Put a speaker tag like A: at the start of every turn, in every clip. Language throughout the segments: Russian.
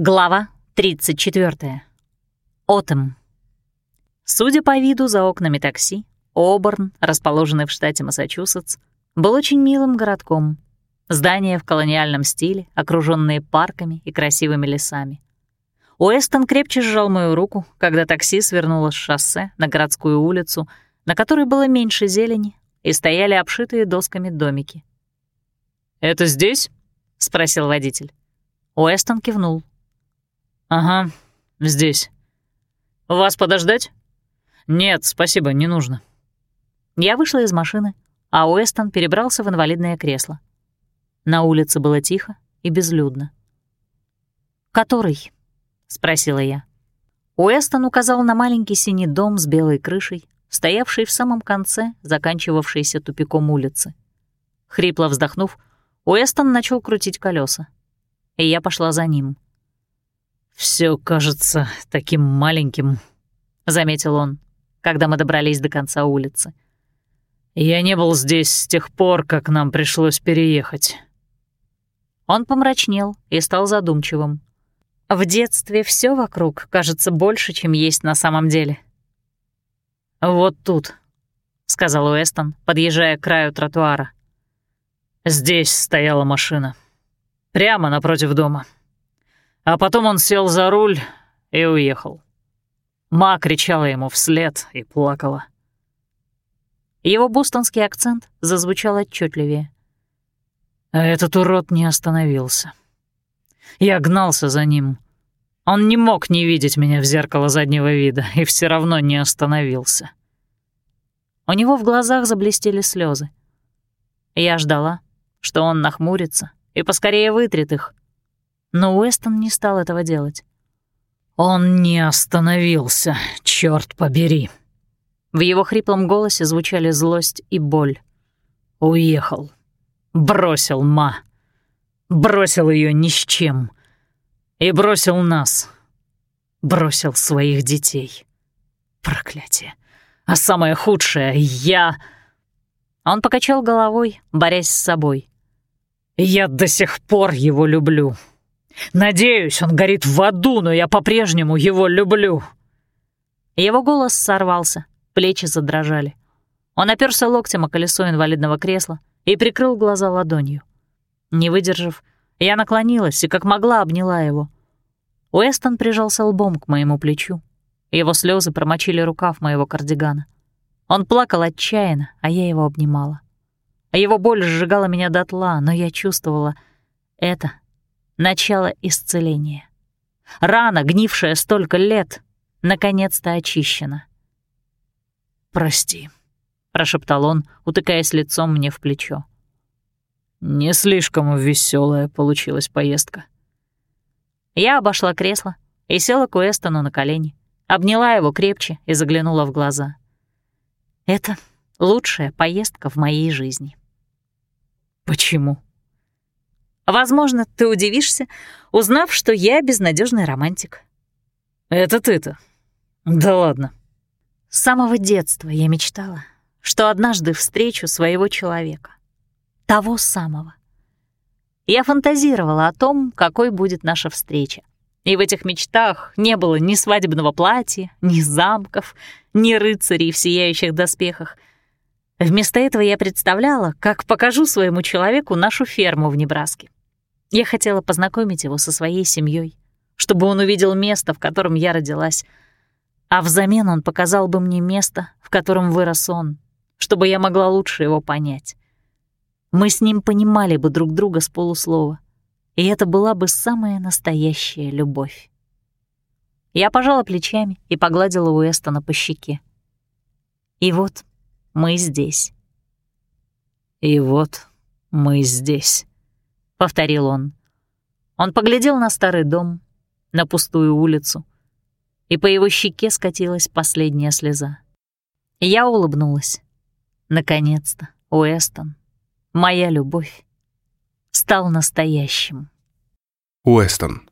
A: Глава 34. Отом. Судя по виду за окнами такси, Оберн, расположенный в штате Массачусетс, был очень милым городком. Здания в колониальном стиле, окруженные парками и красивыми лесами. Уэстон крепче сжал мою руку, когда такси свернуло с шоссе на городскую улицу, на которой было меньше зелени, и стояли обшитые досками домики.
B: «Это здесь?»
A: — спросил водитель. Уэстон кивнул.
B: «Ага, здесь. Вас подождать?» «Нет, спасибо, не нужно».
A: Я вышла из машины, а Уэстон перебрался в инвалидное кресло. На улице было тихо и безлюдно. «Который?» — спросила я. Уэстон указал на маленький синий дом с белой крышей, стоявший в самом конце, заканчивавшейся тупиком улицы. Хрипло вздохнув, Уэстон начал крутить колеса, и я пошла за ним.
B: Все кажется таким маленьким», — заметил он, когда мы добрались до конца улицы. «Я не был здесь с тех пор, как нам пришлось переехать».
A: Он помрачнел и стал задумчивым. В детстве все вокруг кажется больше, чем есть на самом деле.
B: «Вот тут», — сказал
A: Уэстон, подъезжая к краю тротуара.
B: «Здесь стояла машина. Прямо напротив дома». А потом он сел за руль и уехал. Ма кричала ему вслед и плакала.
A: Его бостонский акцент зазвучал отчетливее.
B: А этот урод не остановился. Я гнался за ним. Он не мог не видеть меня в зеркало заднего вида и все равно не остановился.
A: У него в глазах заблестели слезы. Я ждала, что он нахмурится и поскорее вытрет их, но Уэстон не стал этого делать.
B: «Он не остановился, черт побери!»
A: В его хриплом голосе звучали злость и боль.
B: «Уехал. Бросил Ма. Бросил ее ни с чем. И бросил нас. Бросил своих детей. Проклятие. А самое худшее — я...»
A: Он покачал головой, борясь с собой.
B: «Я до сих пор его люблю. Надеюсь, он горит в аду, но я по-прежнему его люблю».
A: Его голос сорвался, плечи задрожали. Он оперся локтем о колесо инвалидного кресла и прикрыл глаза ладонью. Не выдержав, я наклонилась и как могла обняла его. Уэстон прижался лбом к моему плечу. Его слезы промочили рукав моего кардигана. Он плакал отчаянно, а я его обнимала. Его боль сжигала меня дотла, но я чувствовала — это начало исцеления. Рана, гнившая столько лет, наконец-то очищена.
B: «Прости», —
A: прошептал он, утыкаясь лицом мне в плечо.
B: «Не слишком веселая получилась поездка».
A: Я обошла кресло и села к Уэстону на колени, обняла его крепче и заглянула в глаза. Это лучшая поездка в моей жизни.
B: «Почему?»
A: Возможно, ты удивишься, узнав, что я безнадежный романтик.
B: Это ты-то? Да ладно.
A: С самого детства я мечтала, что однажды встречу своего человека. Того самого. Я фантазировала о том, какой будет наша встреча. И в этих мечтах не было ни свадебного платья, ни замков, ни рыцарей в сияющих доспехах. Вместо этого я представляла, как покажу своему человеку нашу ферму в Небраске. Я хотела познакомить его со своей семьей, чтобы он увидел место, в котором я родилась, а взамен он показал бы мне место, в котором вырос он, чтобы я могла лучше его понять. Мы с ним понимали бы друг друга с полуслова, и это была бы самая настоящая любовь. Я пожала плечами и погладила Уэстона по щеке. И вот мы здесь.
B: И вот мы здесь.
A: — повторил он. Он поглядел на старый дом, на пустую улицу, и по его щеке скатилась последняя слеза. Я улыбнулась. Наконец-то, Уэстон, моя любовь, стал настоящим.
C: Уэстон.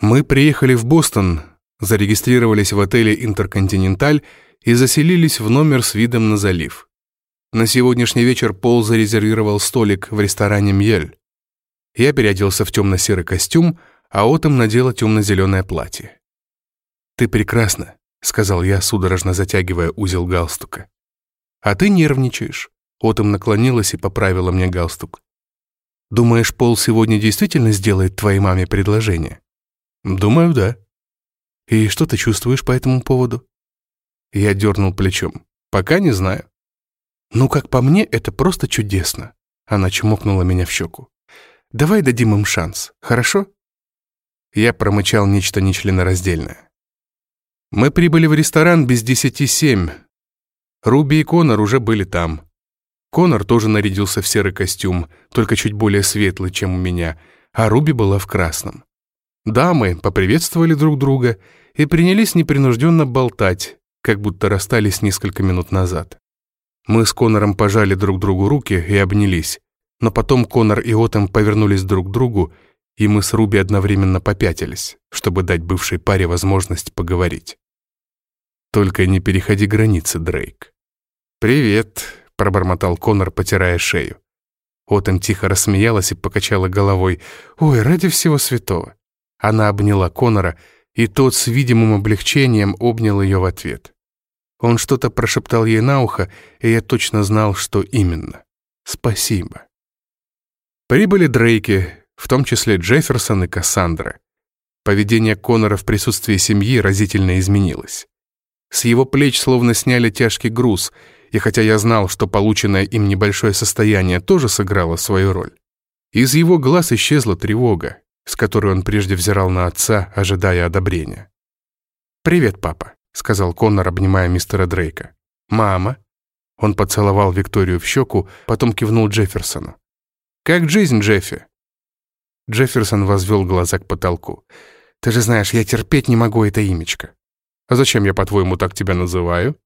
C: Мы приехали в Бостон, зарегистрировались в отеле «Интерконтиненталь» и заселились в номер с видом на залив. На сегодняшний вечер Пол зарезервировал столик в ресторане «Мьель». Я переоделся в темно-серый костюм, а Отом надела темно-зеленое платье. «Ты прекрасна», — сказал я, судорожно затягивая узел галстука. «А ты нервничаешь». Отом наклонилась и поправила мне галстук. «Думаешь, Пол сегодня действительно сделает твоей маме предложение?» «Думаю, да». «И что ты чувствуешь по этому поводу?» Я дернул плечом. «Пока не знаю». «Ну, как по мне, это просто чудесно». Она чмокнула меня в щеку. «Давай дадим им шанс, хорошо?» Я промычал нечто нечленораздельное. Мы прибыли в ресторан без десяти семь. Руби и Конор уже были там. Конор тоже нарядился в серый костюм, только чуть более светлый, чем у меня, а Руби была в красном. Дамы поприветствовали друг друга и принялись непринужденно болтать, как будто расстались несколько минут назад. Мы с Конором пожали друг другу руки и обнялись, но потом Конор и Отом повернулись друг к другу, и мы с Руби одновременно попятились, чтобы дать бывшей паре возможность поговорить. «Только не переходи границы, Дрейк». «Привет», — пробормотал Конор, потирая шею. Отом тихо рассмеялась и покачала головой. «Ой, ради всего святого». Она обняла Конора, и тот с видимым облегчением обнял ее в ответ. Он что-то прошептал ей на ухо, и я точно знал, что именно. «Спасибо». Прибыли Дрейки, в том числе Джефферсон и Кассандра. Поведение Конора в присутствии семьи разительно изменилось. С его плеч словно сняли тяжкий груз, и хотя я знал, что полученное им небольшое состояние тоже сыграло свою роль, из его глаз исчезла тревога, с которой он прежде взирал на отца, ожидая одобрения. «Привет, папа», — сказал Коннор, обнимая мистера Дрейка. «Мама». Он поцеловал Викторию в щеку, потом кивнул Джефферсону. «Как жизнь, Джеффи?» Джефферсон возвел глаза к потолку. «Ты же знаешь, я терпеть не могу это имечко». «А зачем я, по-твоему, так тебя называю?»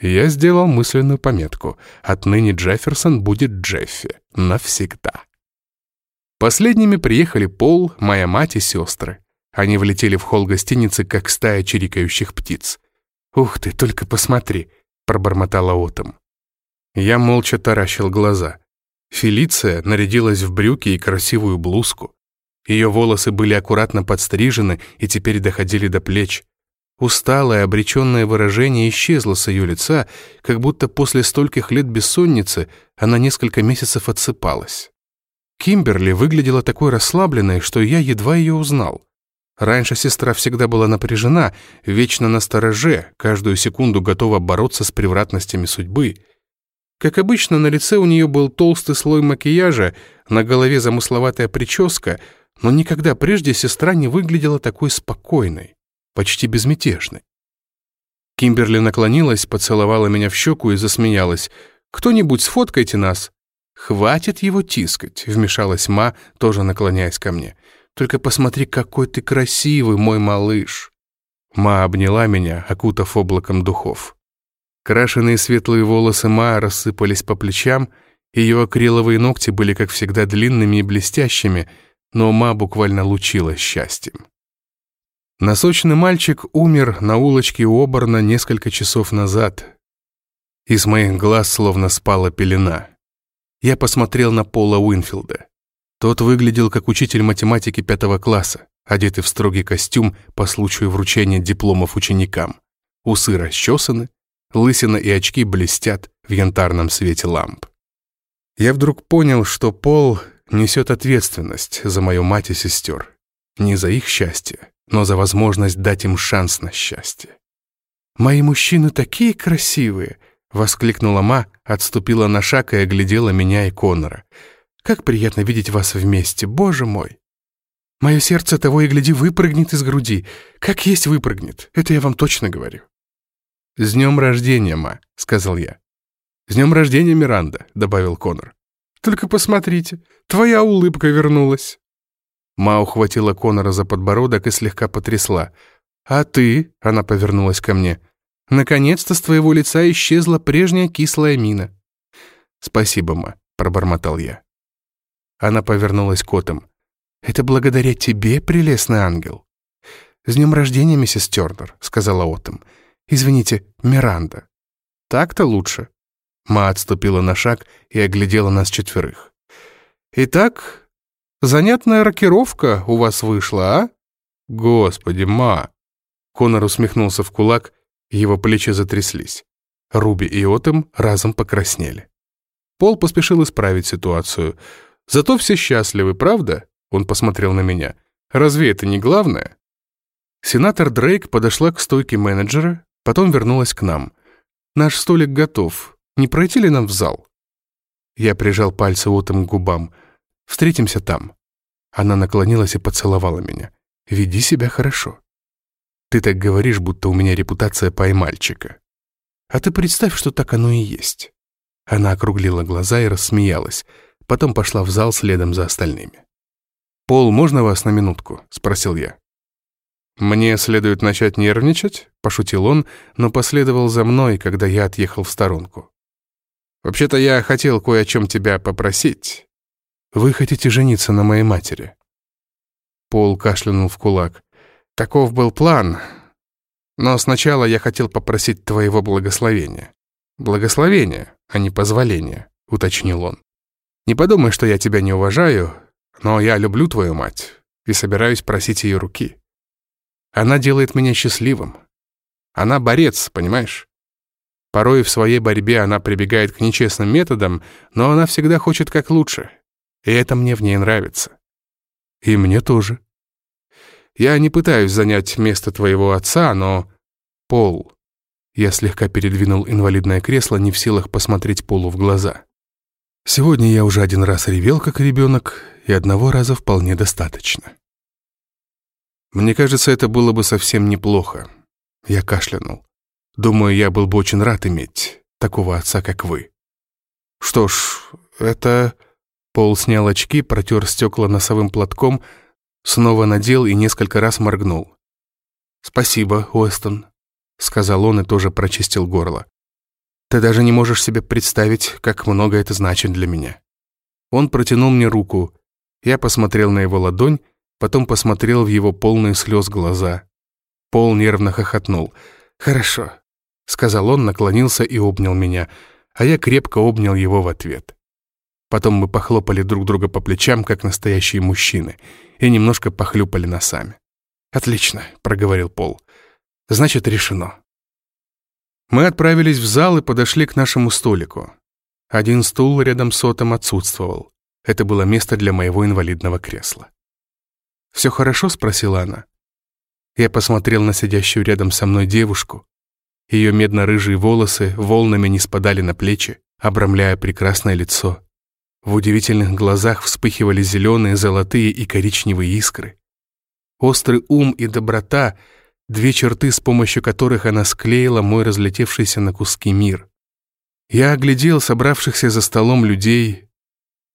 C: Я сделал мысленную пометку. Отныне Джефферсон будет Джеффи. Навсегда. Последними приехали Пол, моя мать и сестры. Они влетели в холл гостиницы, как стая чирикающих птиц. «Ух ты, только посмотри!» — пробормотала Отом. Я молча таращил глаза. Фелиция нарядилась в брюки и красивую блузку. Ее волосы были аккуратно подстрижены и теперь доходили до плеч. Усталое, обреченное выражение исчезло с ее лица, как будто после стольких лет бессонницы она несколько месяцев отсыпалась. Кимберли выглядела такой расслабленной, что я едва ее узнал. Раньше сестра всегда была напряжена, вечно на стороже, каждую секунду готова бороться с превратностями судьбы. Как обычно, на лице у нее был толстый слой макияжа, на голове замысловатая прическа, но никогда прежде сестра не выглядела такой спокойной, почти безмятежной. Кимберли наклонилась, поцеловала меня в щеку и засмеялась. «Кто-нибудь сфоткайте нас!» «Хватит его тискать», — вмешалась Ма, тоже наклоняясь ко мне. Только посмотри, какой ты красивый, мой малыш!» Ма обняла меня, окутав облаком духов. Крашеные светлые волосы Ма рассыпались по плечам, ее акриловые ногти были, как всегда, длинными и блестящими, но Ма буквально лучилась счастьем. Насочный мальчик умер на улочке Оборна несколько часов назад. Из моих глаз словно спала пелена. Я посмотрел на Пола Уинфилда. Тот выглядел как учитель математики пятого класса, одетый в строгий костюм по случаю вручения дипломов ученикам. Усы расчесаны, лысина и очки блестят в янтарном свете ламп. Я вдруг понял, что Пол несет ответственность за мою мать и сестер. Не за их счастье, но за возможность дать им шанс на счастье. «Мои мужчины такие красивые!» — воскликнула Ма, отступила на шаг и оглядела меня и Конора. Как приятно видеть вас вместе, боже мой! Мое сердце того и гляди выпрыгнет из груди. Как есть выпрыгнет, это я вам точно говорю. «С днем рождения, ма», — сказал я. «С днем рождения, Миранда», — добавил Конор. «Только посмотрите, твоя улыбка вернулась». Ма ухватила Конора за подбородок и слегка потрясла. «А ты?» — она повернулась ко мне. «Наконец-то с твоего лица исчезла прежняя кислая мина». «Спасибо, Ма», — пробормотал я. Она повернулась к Отом. «Это благодаря тебе, прелестный ангел». «С днем рождения, миссис Тернер», — сказала Отом. «Извините, Миранда». «Так-то лучше». Ма отступила на шаг и оглядела нас четверых. «Итак, Занятная рокировка у вас вышла, а? Господи, ма!» Конор усмехнулся в кулак, его плечи затряслись. Руби и Отем разом покраснели. Пол поспешил исправить ситуацию. «Зато все счастливы, правда?» Он посмотрел на меня. «Разве это не главное?» Сенатор Дрейк подошла к стойке менеджера, потом вернулась к нам. «Наш столик готов. Не пройти ли нам в зал?» Я прижал пальцы Отом к губам. «Встретимся там». Она наклонилась и поцеловала меня. «Веди себя хорошо». «Ты так говоришь, будто у меня репутация поймальчика». «А ты представь, что так оно и есть». Она округлила глаза и рассмеялась, потом пошла в зал следом за остальными. «Пол, можно вас на минутку?» — спросил я. «Мне следует начать нервничать?» — пошутил он, но последовал за мной, когда я отъехал в сторонку. «Вообще-то я хотел кое о чем тебя попросить. Вы хотите жениться на моей матери?» Пол кашлянул в кулак. «Таков был план. Но сначала я хотел попросить твоего благословения». «Благословения, а не позволения», — уточнил он. «Не подумай, что я тебя не уважаю, но я люблю твою мать и собираюсь просить ее руки. Она делает меня счастливым. Она борец, понимаешь? Порой в своей борьбе она прибегает к нечестным методам, но она всегда хочет как лучше. И это мне в ней нравится. И мне тоже. Я не пытаюсь занять место твоего отца, но... Пол, я слегка передвинул инвалидное кресло, не в силах посмотреть Полу в глаза. Сегодня я уже один раз ревел, как ребенок, и одного раза вполне достаточно. Мне кажется, это было бы совсем неплохо. Я кашлянул. Думаю, я был бы очень рад иметь такого отца, как вы. Что ж, это... Пол снял очки, протер стекла носовым платком, снова надел и несколько раз моргнул. «Спасибо, Уэстон», — сказал он и тоже прочистил горло. «Ты даже не можешь себе представить, как много это значит для меня». Он протянул мне руку. Я посмотрел на его ладонь, потом посмотрел в его полные слез глаза. Пол нервно хохотнул. «Хорошо», — сказал он, наклонился и обнял меня, а я крепко обнял его в ответ. Потом мы похлопали друг друга по плечам, как настоящие мужчины, и немножко похлюпали носами. «Отлично», — проговорил Пол. Значит, решено. Мы отправились в зал и подошли к нашему столику. Один стул рядом с Отом отсутствовал. Это было место для моего инвалидного кресла. «Все хорошо?» — спросила она. Я посмотрел на сидящую рядом со мной девушку. Ее медно-рыжие волосы волнами не спадали на плечи, обрамляя прекрасное лицо. В удивительных глазах вспыхивали зеленые, золотые и коричневые искры. Острый ум и доброта — две черты, с помощью которых она склеила мой разлетевшийся на куски мир. Я оглядел собравшихся за столом людей.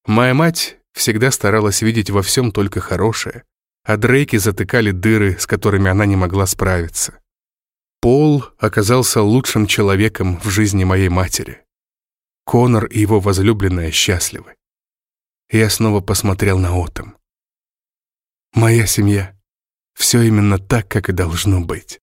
C: Моя мать всегда старалась видеть во всем только хорошее, а Дрейки затыкали дыры, с которыми она не могла справиться. Пол оказался лучшим человеком в жизни моей матери. Конор и его возлюбленная счастливы. Я снова посмотрел на Отом. Моя семья все именно так, как и должно быть.